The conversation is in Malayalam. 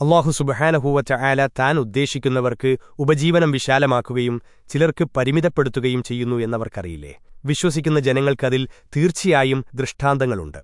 അള്ളാഹു സുബഹാനഹൂവറ്റ ആല താൻ ഉദ്ദേശിക്കുന്നവർക്ക് ഉപജീവനം വിശാലമാക്കുകയും ചിലർക്ക് പരിമിതപ്പെടുത്തുകയും ചെയ്യുന്നു എന്നവർക്കറിയില്ലേ? വിശ്വസിക്കുന്ന ജനങ്ങൾക്കതിൽ തീർച്ചയായും ദൃഷ്ടാന്തങ്ങളുണ്ട്.